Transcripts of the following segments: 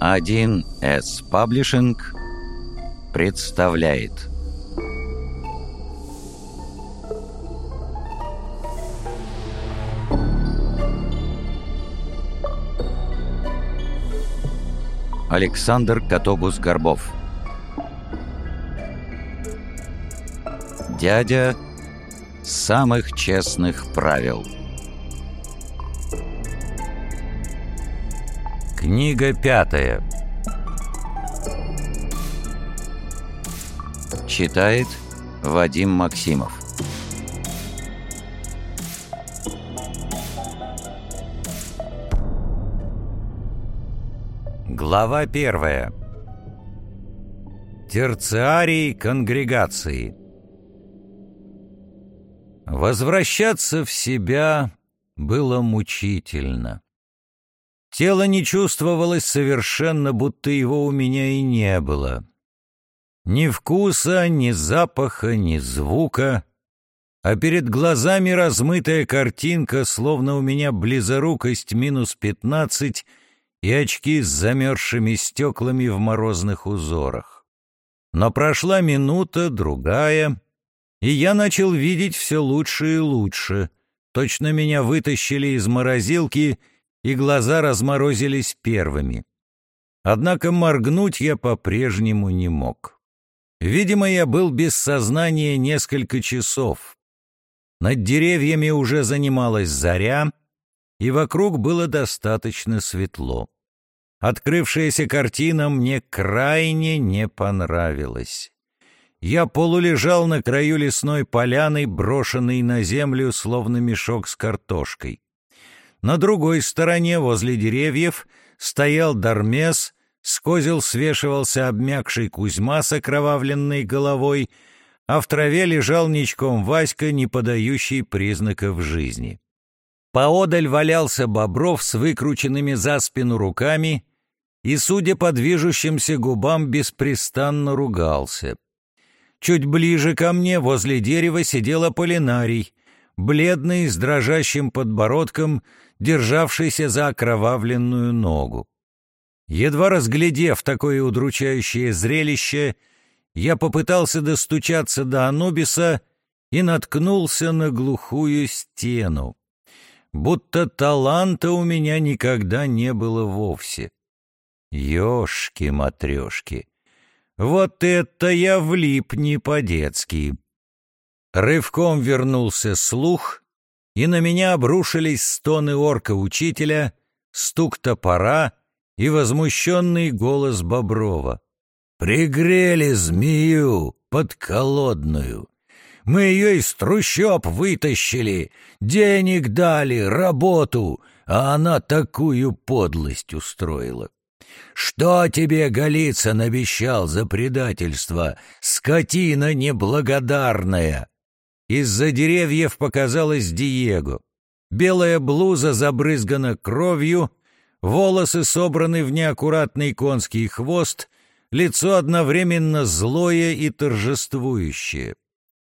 1С Паблишинг представляет. Александр Котобус-Горбов Дядя самых честных правил Книга пятая. Читает Вадим Максимов. Глава первая. Терциарий конгрегации. Возвращаться в себя было мучительно. Тело не чувствовалось совершенно, будто его у меня и не было. Ни вкуса, ни запаха, ни звука, а перед глазами размытая картинка, словно у меня близорукость минус пятнадцать и очки с замерзшими стеклами в морозных узорах. Но прошла минута, другая, и я начал видеть все лучше и лучше. Точно меня вытащили из морозилки — и глаза разморозились первыми. Однако моргнуть я по-прежнему не мог. Видимо, я был без сознания несколько часов. Над деревьями уже занималась заря, и вокруг было достаточно светло. Открывшаяся картина мне крайне не понравилась. Я полулежал на краю лесной поляны, брошенный на землю, словно мешок с картошкой. На другой стороне, возле деревьев, стоял Дармес, с козел свешивался обмякший Кузьма с окровавленной головой, а в траве лежал ничком Васька, не подающий признаков жизни. Поодаль валялся Бобров с выкрученными за спину руками и, судя по движущимся губам, беспрестанно ругался. Чуть ближе ко мне, возле дерева, сидел Аполлинарий, бледный, с дрожащим подбородком, державшийся за окровавленную ногу. Едва разглядев такое удручающее зрелище, я попытался достучаться до Анубиса и наткнулся на глухую стену. Будто таланта у меня никогда не было вовсе. Ёшки-матрёшки! Вот это я влип не по-детски! Рывком вернулся слух, и на меня обрушились стоны орка-учителя, стук топора и возмущенный голос Боброва. «Пригрели змею подколодную. Мы ее из трущоб вытащили, денег дали, работу, а она такую подлость устроила. Что тебе Голицын обещал за предательство, скотина неблагодарная?» Из-за деревьев показалась Диего. Белая блуза забрызгана кровью, волосы собраны в неаккуратный конский хвост, лицо одновременно злое и торжествующее.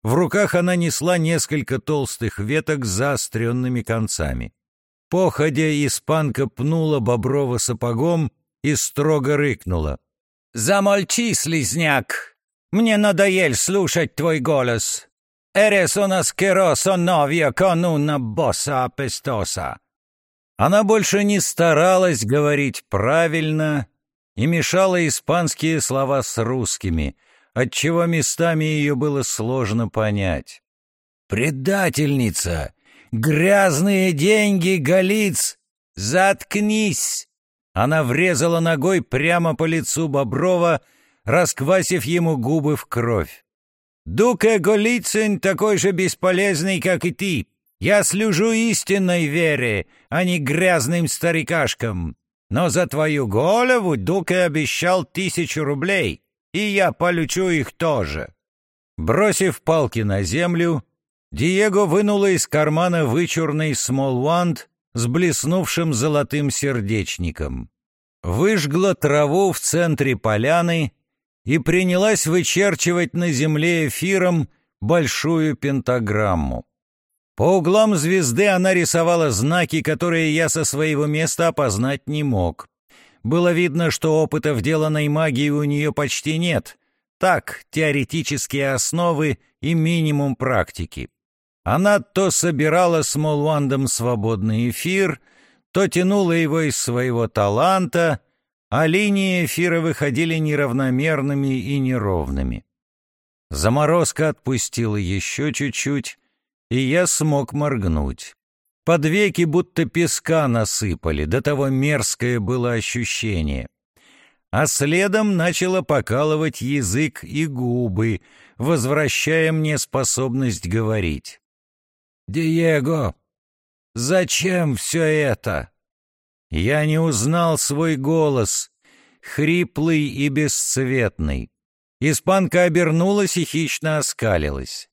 В руках она несла несколько толстых веток с заостренными концами. Походя, испанка пнула Боброва сапогом и строго рыкнула. «Замолчи, слизняк! Мне надоель слушать твой голос. «Eres un asqueroso novio con una bossa apestosa». Она больше не старалась говорить правильно и мешала испанские слова с русскими, отчего местами ее было сложно понять. «Предательница! Грязные деньги, Голиц! Заткнись!» Она врезала ногой прямо по лицу Боброва, расквасив ему губы в кровь. Дука Голицын такой же бесполезный, как и ты. Я служу истинной вере, а не грязным старикашкам. Но за твою голову Дука обещал тысячу рублей, и я получу их тоже». Бросив палки на землю, Диего вынула из кармана вычурный смолванд с блеснувшим золотым сердечником. Выжгла траву в центре поляны и принялась вычерчивать на земле эфиром большую пентаграмму. По углам звезды она рисовала знаки, которые я со своего места опознать не мог. Было видно, что опыта в деланной магии у нее почти нет. Так, теоретические основы и минимум практики. Она то собирала с Молвандом свободный эфир, то тянула его из своего таланта, а линии эфира выходили неравномерными и неровными. Заморозка отпустила еще чуть-чуть, и я смог моргнуть. Под веки будто песка насыпали, до того мерзкое было ощущение. А следом начало покалывать язык и губы, возвращая мне способность говорить. «Диего, зачем все это?» Я не узнал свой голос, хриплый и бесцветный. Испанка обернулась и хищно оскалилась.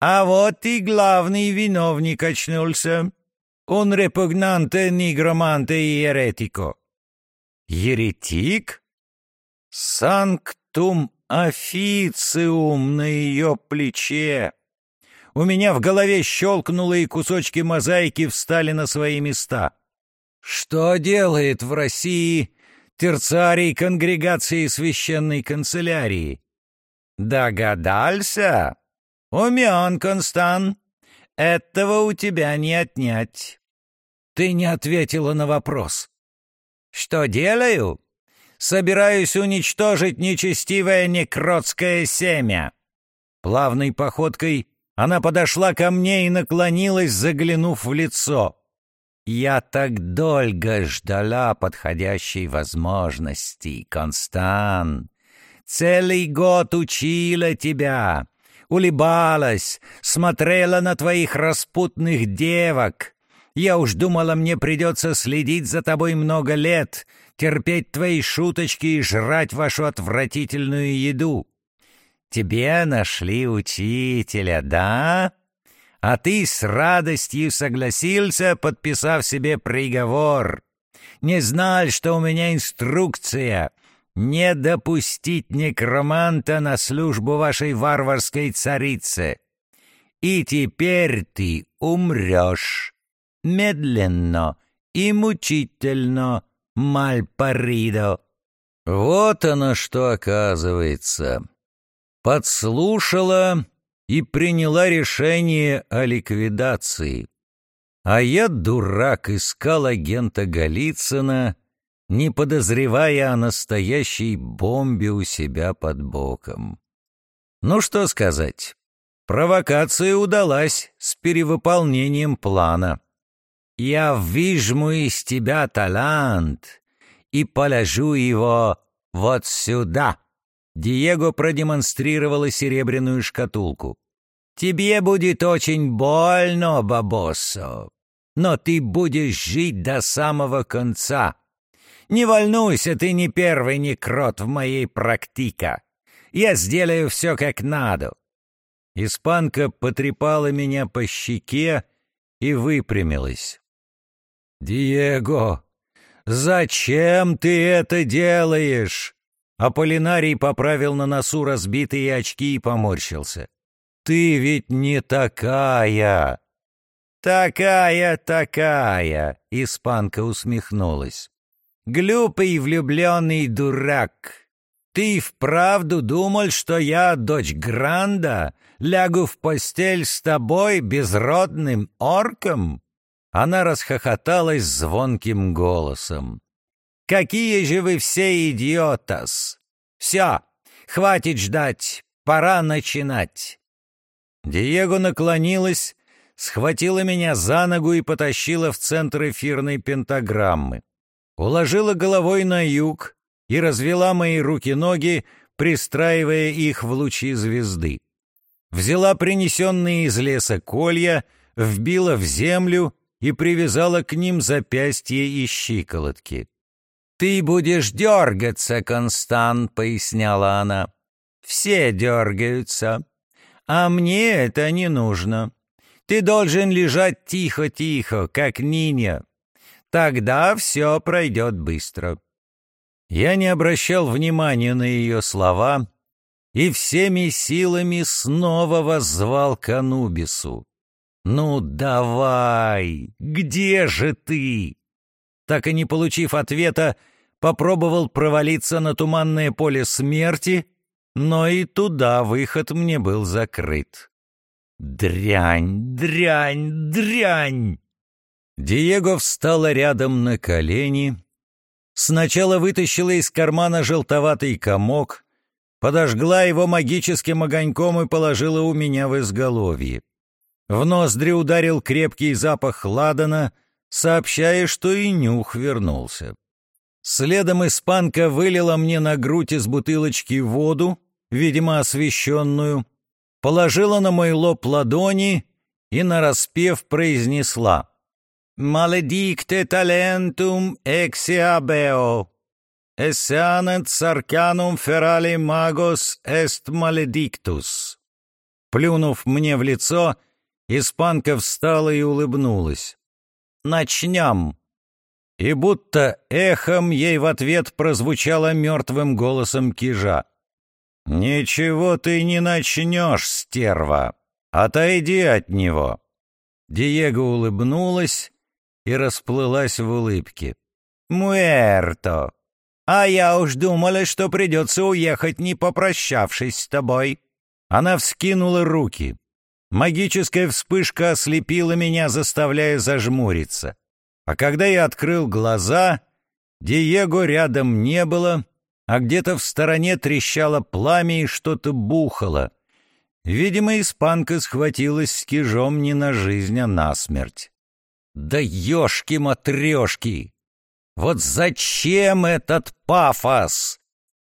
«А вот и главный виновник очнулся. Он репугнанте, нигроманте и еретико». «Еретик?» «Санктум официум на ее плече». У меня в голове щелкнуло, и кусочки мозаики встали на свои места. Что делает в России терцарий конгрегации священной канцелярии? Догадался? Умен, Констан. Этого у тебя не отнять. Ты не ответила на вопрос. Что делаю? Собираюсь уничтожить нечестивое некротское семя. Плавной походкой она подошла ко мне и наклонилась, заглянув в лицо. Я так долго ждала подходящей возможности, Констан. Целый год учила тебя, улыбалась, смотрела на твоих распутных девок. Я уж думала, мне придется следить за тобой много лет, терпеть твои шуточки и жрать вашу отвратительную еду. Тебе нашли учителя, да? А ты с радостью согласился, подписав себе приговор. Не знал, что у меня инструкция не допустить некроманта на службу вашей варварской царице. И теперь ты умрешь. Медленно и мучительно, Мальпаридо. Вот оно что оказывается. Подслушала и приняла решение о ликвидации. А я, дурак, искал агента Голицына, не подозревая о настоящей бомбе у себя под боком. Ну что сказать, провокация удалась с перевыполнением плана. Я выжму из тебя талант и положу его вот сюда. Диего продемонстрировала серебряную шкатулку. Тебе будет очень больно, бабосо, но ты будешь жить до самого конца. Не волнуйся, ты не первый некрот в моей практика. Я сделаю все как надо». Испанка потрепала меня по щеке и выпрямилась. «Диего, зачем ты это делаешь?» Аполлинарий поправил на носу разбитые очки и поморщился. Ты ведь не такая!» «Такая, такая!» — испанка усмехнулась. «Глупый влюбленный дурак! Ты вправду думал, что я, дочь Гранда, лягу в постель с тобой, безродным орком?» Она расхохоталась звонким голосом. «Какие же вы все идиотас! Все, хватит ждать, пора начинать!» Диего наклонилась, схватила меня за ногу и потащила в центр эфирной пентаграммы. Уложила головой на юг и развела мои руки-ноги, пристраивая их в лучи звезды. Взяла принесенные из леса колья, вбила в землю и привязала к ним запястья и щиколотки. «Ты будешь дергаться, Констан», — поясняла она. «Все дергаются. А мне это не нужно. Ты должен лежать тихо-тихо, как Ниня. Тогда все пройдет быстро». Я не обращал внимания на ее слова и всеми силами снова воззвал к Анубису. «Ну давай! Где же ты?» Так и не получив ответа, попробовал провалиться на туманное поле смерти, но и туда выход мне был закрыт. Дрянь, дрянь, дрянь! Диего встала рядом на колени, сначала вытащила из кармана желтоватый комок, подожгла его магическим огоньком и положила у меня в изголовье. В ноздри ударил крепкий запах ладана, сообщая, что и нюх вернулся. Следом испанка вылила мне на грудь из бутылочки воду, видимо, освещенную, положила на мой лоб ладони и, нараспев, произнесла «Maledicte talentum exeabeo, esseanet sarcanum ferali magos est maledictus». Плюнув мне в лицо, испанка встала и улыбнулась. «Начнем!» И будто эхом ей в ответ прозвучало мертвым голосом кижа. «Ничего ты не начнешь, стерва! Отойди от него!» Диего улыбнулась и расплылась в улыбке. «Муэрто! А я уж думала, что придется уехать, не попрощавшись с тобой!» Она вскинула руки. Магическая вспышка ослепила меня, заставляя зажмуриться. А когда я открыл глаза, Диего рядом не было, а где-то в стороне трещало пламя и что-то бухало. Видимо, испанка схватилась с кижом не на жизнь, а на смерть. Да ёшки-матрёшки! Вот зачем этот пафос?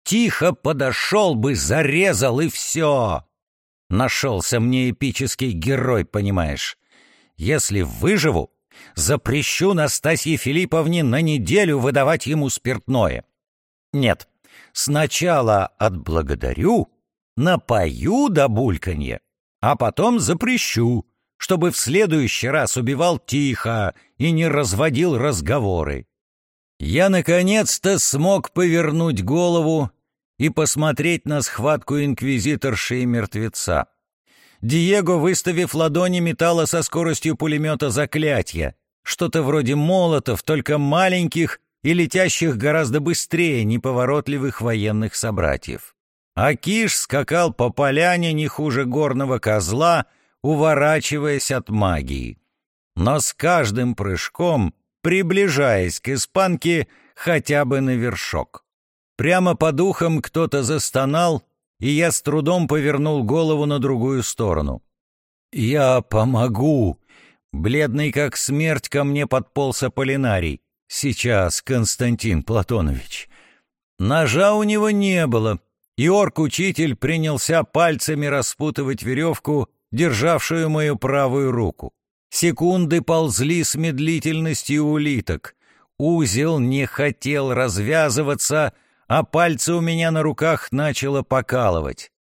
Тихо подошел бы, зарезал и все. Нашелся мне эпический герой, понимаешь. Если выживу, запрещу Настасье Филипповне на неделю выдавать ему спиртное. Нет, сначала отблагодарю, напою до бульканья, а потом запрещу, чтобы в следующий раз убивал тихо и не разводил разговоры. Я наконец-то смог повернуть голову и посмотреть на схватку инквизиторши и мертвеца. Диего, выставив ладони, металла со скоростью пулемета заклятия. Что-то вроде молотов, только маленьких и летящих гораздо быстрее неповоротливых военных собратьев. Акиш скакал по поляне не хуже горного козла, уворачиваясь от магии. Но с каждым прыжком, приближаясь к испанке хотя бы на вершок. Прямо по духам кто-то застонал, и я с трудом повернул голову на другую сторону. «Я помогу!» Бледный как смерть ко мне подполз Аполлинарий. «Сейчас, Константин Платонович». Ножа у него не было, и орк-учитель принялся пальцами распутывать веревку, державшую мою правую руку. Секунды ползли с медлительностью улиток. Узел не хотел развязываться, а пальцы у меня на руках начало покалывать.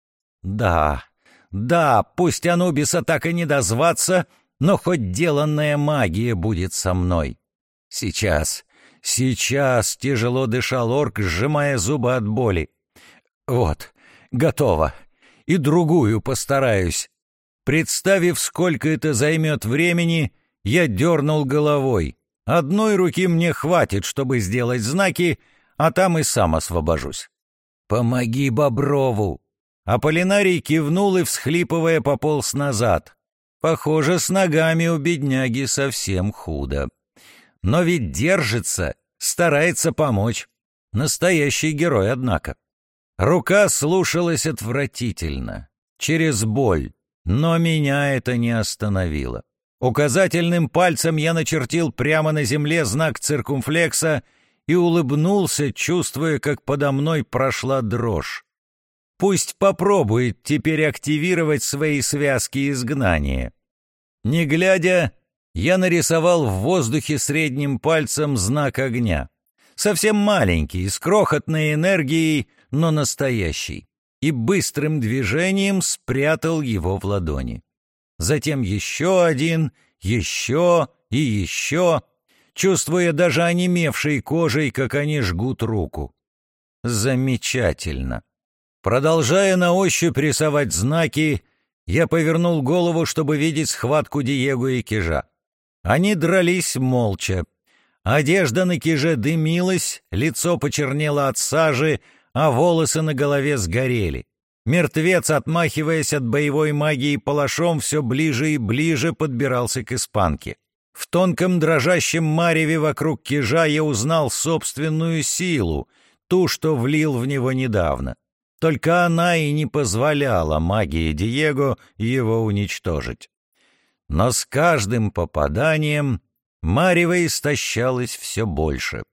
Да, да, пусть Анубиса так и не дозваться, но хоть деланная магия будет со мной. Сейчас, сейчас тяжело дышал орк, сжимая зубы от боли. Вот, готово. И другую постараюсь. Представив, сколько это займет времени, я дернул головой. Одной руки мне хватит, чтобы сделать знаки, а там и сам освобожусь. «Помоги Боброву!» Аполлинарий кивнул и, всхлипывая, пополз назад. Похоже, с ногами у бедняги совсем худо. Но ведь держится, старается помочь. Настоящий герой, однако. Рука слушалась отвратительно, через боль, но меня это не остановило. Указательным пальцем я начертил прямо на земле знак циркумфлекса и улыбнулся, чувствуя, как подо мной прошла дрожь. Пусть попробует теперь активировать свои связки изгнания. Не глядя, я нарисовал в воздухе средним пальцем знак огня. Совсем маленький, с крохотной энергией, но настоящий. И быстрым движением спрятал его в ладони. Затем еще один, еще и еще — чувствуя даже онемевшей кожей, как они жгут руку. Замечательно. Продолжая на ощупь рисовать знаки, я повернул голову, чтобы видеть схватку Диего и Кижа. Они дрались молча. Одежда на киже дымилась, лицо почернело от сажи, а волосы на голове сгорели. Мертвец, отмахиваясь от боевой магии палашом, все ближе и ближе подбирался к испанке. В тонком дрожащем мареве вокруг кижа я узнал собственную силу, ту, что влил в него недавно. Только она и не позволяла магии Диего его уничтожить. Но с каждым попаданием марево истощалось все больше.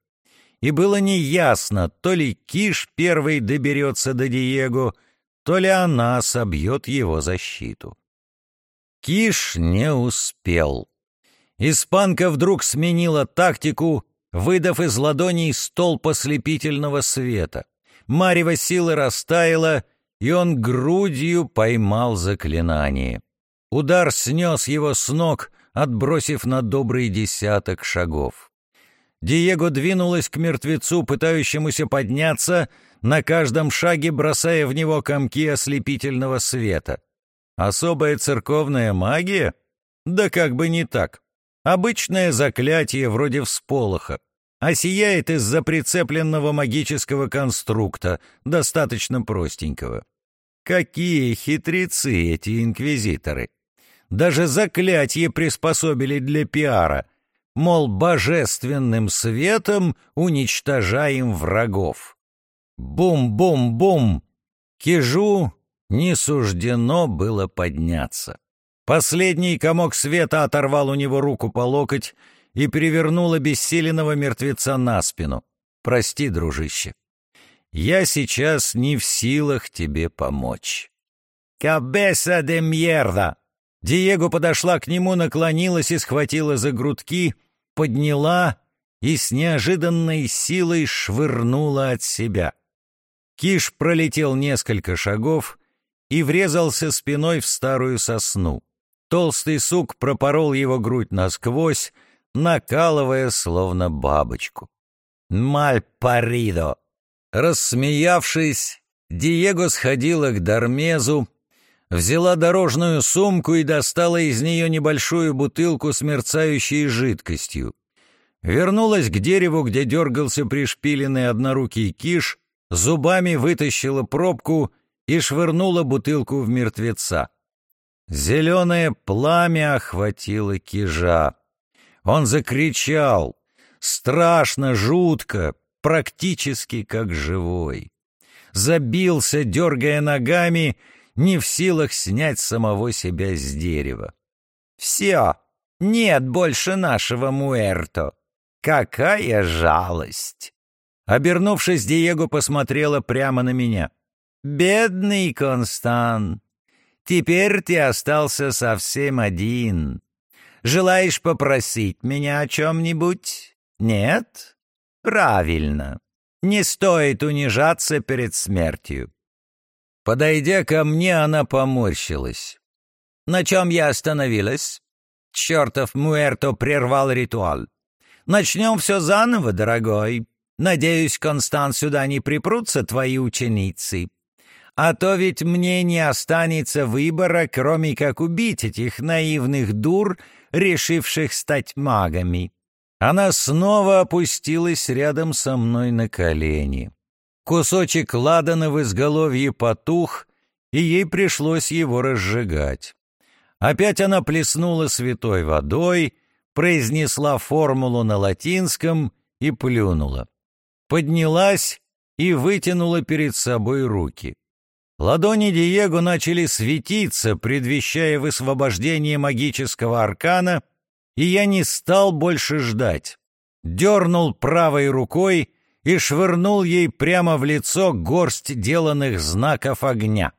И было неясно, то ли Киш первый доберется до Диего, то ли она собьет его защиту. Киш не успел. Испанка вдруг сменила тактику, выдав из ладоней столб ослепительного света. Марево силы растаяла, и он грудью поймал заклинание. Удар снес его с ног, отбросив на добрый десяток шагов. Диего двинулась к мертвецу, пытающемуся подняться, на каждом шаге бросая в него комки ослепительного света. Особая церковная магия? Да как бы не так. Обычное заклятие вроде всполоха, а сияет из-за прицепленного магического конструкта, достаточно простенького. Какие хитрецы эти инквизиторы! Даже заклятие приспособили для пиара, мол, божественным светом уничтожаем врагов. Бум-бум-бум! Кижу не суждено было подняться. Последний комок света оторвал у него руку по локоть и перевернул обессиленного мертвеца на спину. «Прости, дружище, я сейчас не в силах тебе помочь». «Кабеса де мьерда!» Диего подошла к нему, наклонилась и схватила за грудки, подняла и с неожиданной силой швырнула от себя. Киш пролетел несколько шагов и врезался спиной в старую сосну. Толстый сук пропорол его грудь насквозь, накалывая словно бабочку. «Маль паридо!» Рассмеявшись, Диего сходила к Дармезу, взяла дорожную сумку и достала из нее небольшую бутылку с мерцающей жидкостью. Вернулась к дереву, где дергался пришпиленный однорукий киш, зубами вытащила пробку и швырнула бутылку в мертвеца. Зеленое пламя охватило кижа. Он закричал, страшно, жутко, практически как живой. Забился, дергая ногами, не в силах снять самого себя с дерева. «Все, нет больше нашего Муэрто. Какая жалость!» Обернувшись, Диего посмотрела прямо на меня. «Бедный Констан, теперь ты остался совсем один. Желаешь попросить меня о чем-нибудь? Нет? Правильно. Не стоит унижаться перед смертью. Подойдя ко мне, она поморщилась. На чем я остановилась? Чертов Муэрто прервал ритуал. Начнем все заново, дорогой. Надеюсь, Констант, сюда не припрутся твои ученицы. А то ведь мне не останется выбора, кроме как убить этих наивных дур, решивших стать магами. Она снова опустилась рядом со мной на колени. Кусочек ладана в изголовье потух, и ей пришлось его разжигать. Опять она плеснула святой водой, произнесла формулу на латинском и плюнула. Поднялась и вытянула перед собой руки. Ладони Диего начали светиться, предвещая высвобождение магического аркана, и я не стал больше ждать. Дернул правой рукой — и швырнул ей прямо в лицо горсть деланных знаков огня.